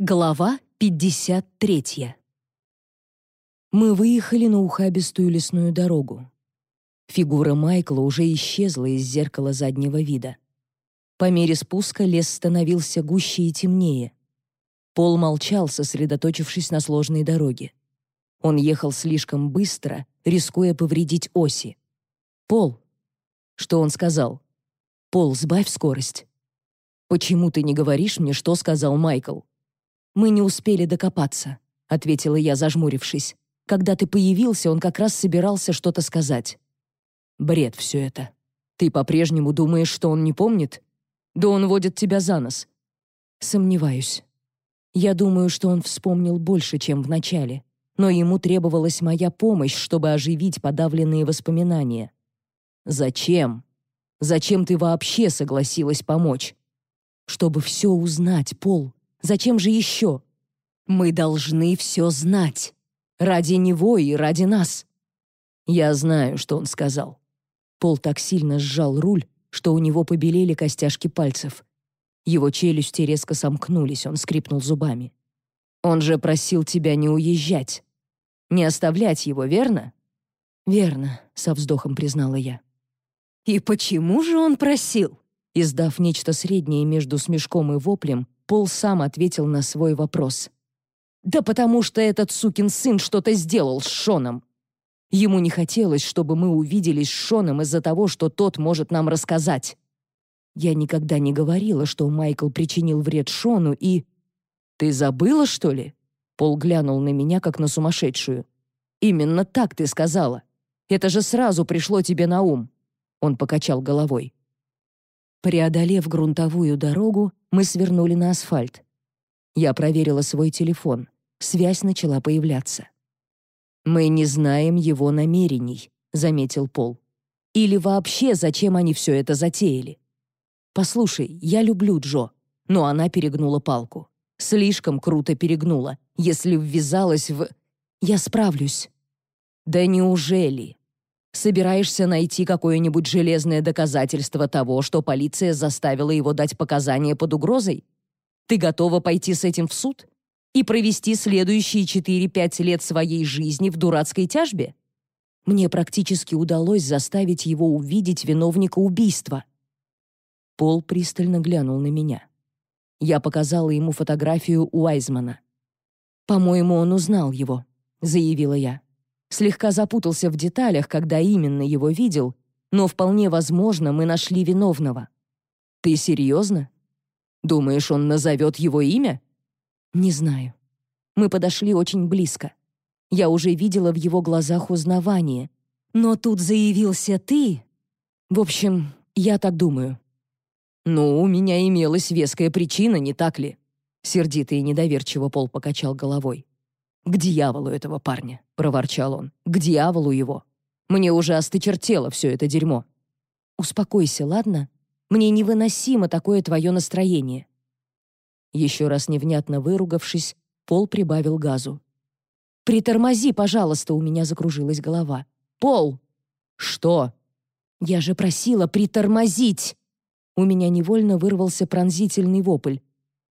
Глава 53. Мы выехали на ухабистую лесную дорогу. Фигура Майкла уже исчезла из зеркала заднего вида. По мере спуска лес становился гуще и темнее. Пол молчал, сосредоточившись на сложной дороге. Он ехал слишком быстро, рискуя повредить оси. «Пол!» Что он сказал? «Пол, сбавь скорость!» «Почему ты не говоришь мне, что сказал Майкл?» «Мы не успели докопаться», — ответила я, зажмурившись. «Когда ты появился, он как раз собирался что-то сказать». «Бред все это. Ты по-прежнему думаешь, что он не помнит? Да он водит тебя за нос». «Сомневаюсь. Я думаю, что он вспомнил больше, чем в начале, но ему требовалась моя помощь, чтобы оживить подавленные воспоминания». «Зачем? Зачем ты вообще согласилась помочь?» «Чтобы все узнать, Пол. Зачем же еще? Мы должны все знать. Ради него и ради нас. Я знаю, что он сказал. Пол так сильно сжал руль, что у него побелели костяшки пальцев. Его челюсти резко сомкнулись, он скрипнул зубами. Он же просил тебя не уезжать. Не оставлять его, верно? Верно, со вздохом признала я. И почему же он просил? Издав нечто среднее между смешком и воплем, Пол сам ответил на свой вопрос. «Да потому что этот сукин сын что-то сделал с Шоном. Ему не хотелось, чтобы мы увиделись с Шоном из-за того, что тот может нам рассказать. Я никогда не говорила, что Майкл причинил вред Шону и... Ты забыла, что ли?» Пол глянул на меня, как на сумасшедшую. «Именно так ты сказала. Это же сразу пришло тебе на ум». Он покачал головой. Преодолев грунтовую дорогу, мы свернули на асфальт. Я проверила свой телефон. Связь начала появляться. «Мы не знаем его намерений», — заметил Пол. «Или вообще, зачем они все это затеяли?» «Послушай, я люблю Джо», но она перегнула палку. Слишком круто перегнула, если ввязалась в... «Я справлюсь». «Да неужели?» Собираешься найти какое-нибудь железное доказательство того, что полиция заставила его дать показания под угрозой? Ты готова пойти с этим в суд? И провести следующие 4-5 лет своей жизни в дурацкой тяжбе? Мне практически удалось заставить его увидеть виновника убийства. Пол пристально глянул на меня. Я показала ему фотографию Уайзмана. «По-моему, он узнал его», — заявила я слегка запутался в деталях, когда именно его видел, но вполне возможно, мы нашли виновного. Ты серьезно? Думаешь, он назовет его имя? Не знаю. Мы подошли очень близко. Я уже видела в его глазах узнавание. Но тут заявился ты. В общем, я так думаю. Ну, у меня имелась веская причина, не так ли? Сердито и недоверчиво Пол покачал головой. «К дьяволу этого парня!» — проворчал он. «К дьяволу его! Мне уже остычертело все это дерьмо!» «Успокойся, ладно? Мне невыносимо такое твое настроение!» Еще раз невнятно выругавшись, Пол прибавил газу. «Притормози, пожалуйста!» — у меня закружилась голова. «Пол!» «Что?» «Я же просила притормозить!» У меня невольно вырвался пронзительный вопль.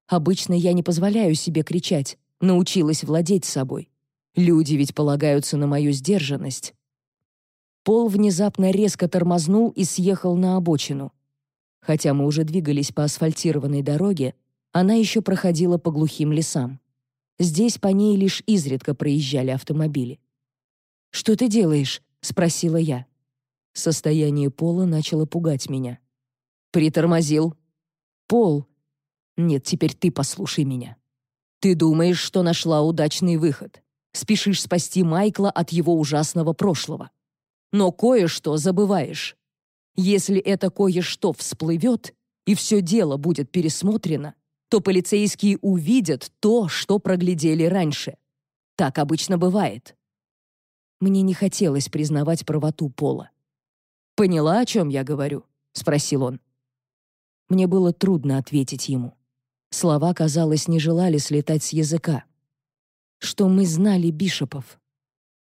Обычно я не позволяю себе кричать, научилась владеть собой. Люди ведь полагаются на мою сдержанность. Пол внезапно резко тормознул и съехал на обочину. Хотя мы уже двигались по асфальтированной дороге, она еще проходила по глухим лесам. Здесь по ней лишь изредка проезжали автомобили. «Что ты делаешь?» — спросила я. Состояние Пола начало пугать меня. «Притормозил». «Пол...» «Нет, теперь ты послушай меня. Ты думаешь, что нашла удачный выход. Спешишь спасти Майкла от его ужасного прошлого. Но кое-что забываешь. Если это кое-что всплывет, и все дело будет пересмотрено, то полицейские увидят то, что проглядели раньше. Так обычно бывает. Мне не хотелось признавать правоту Пола. «Поняла, о чем я говорю?» — спросил он. Мне было трудно ответить ему. Слова, казалось, не желали слетать с языка. «Что мы знали Бишопов?»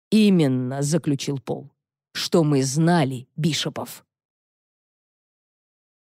«Именно», — заключил Пол, — «что мы знали Бишопов».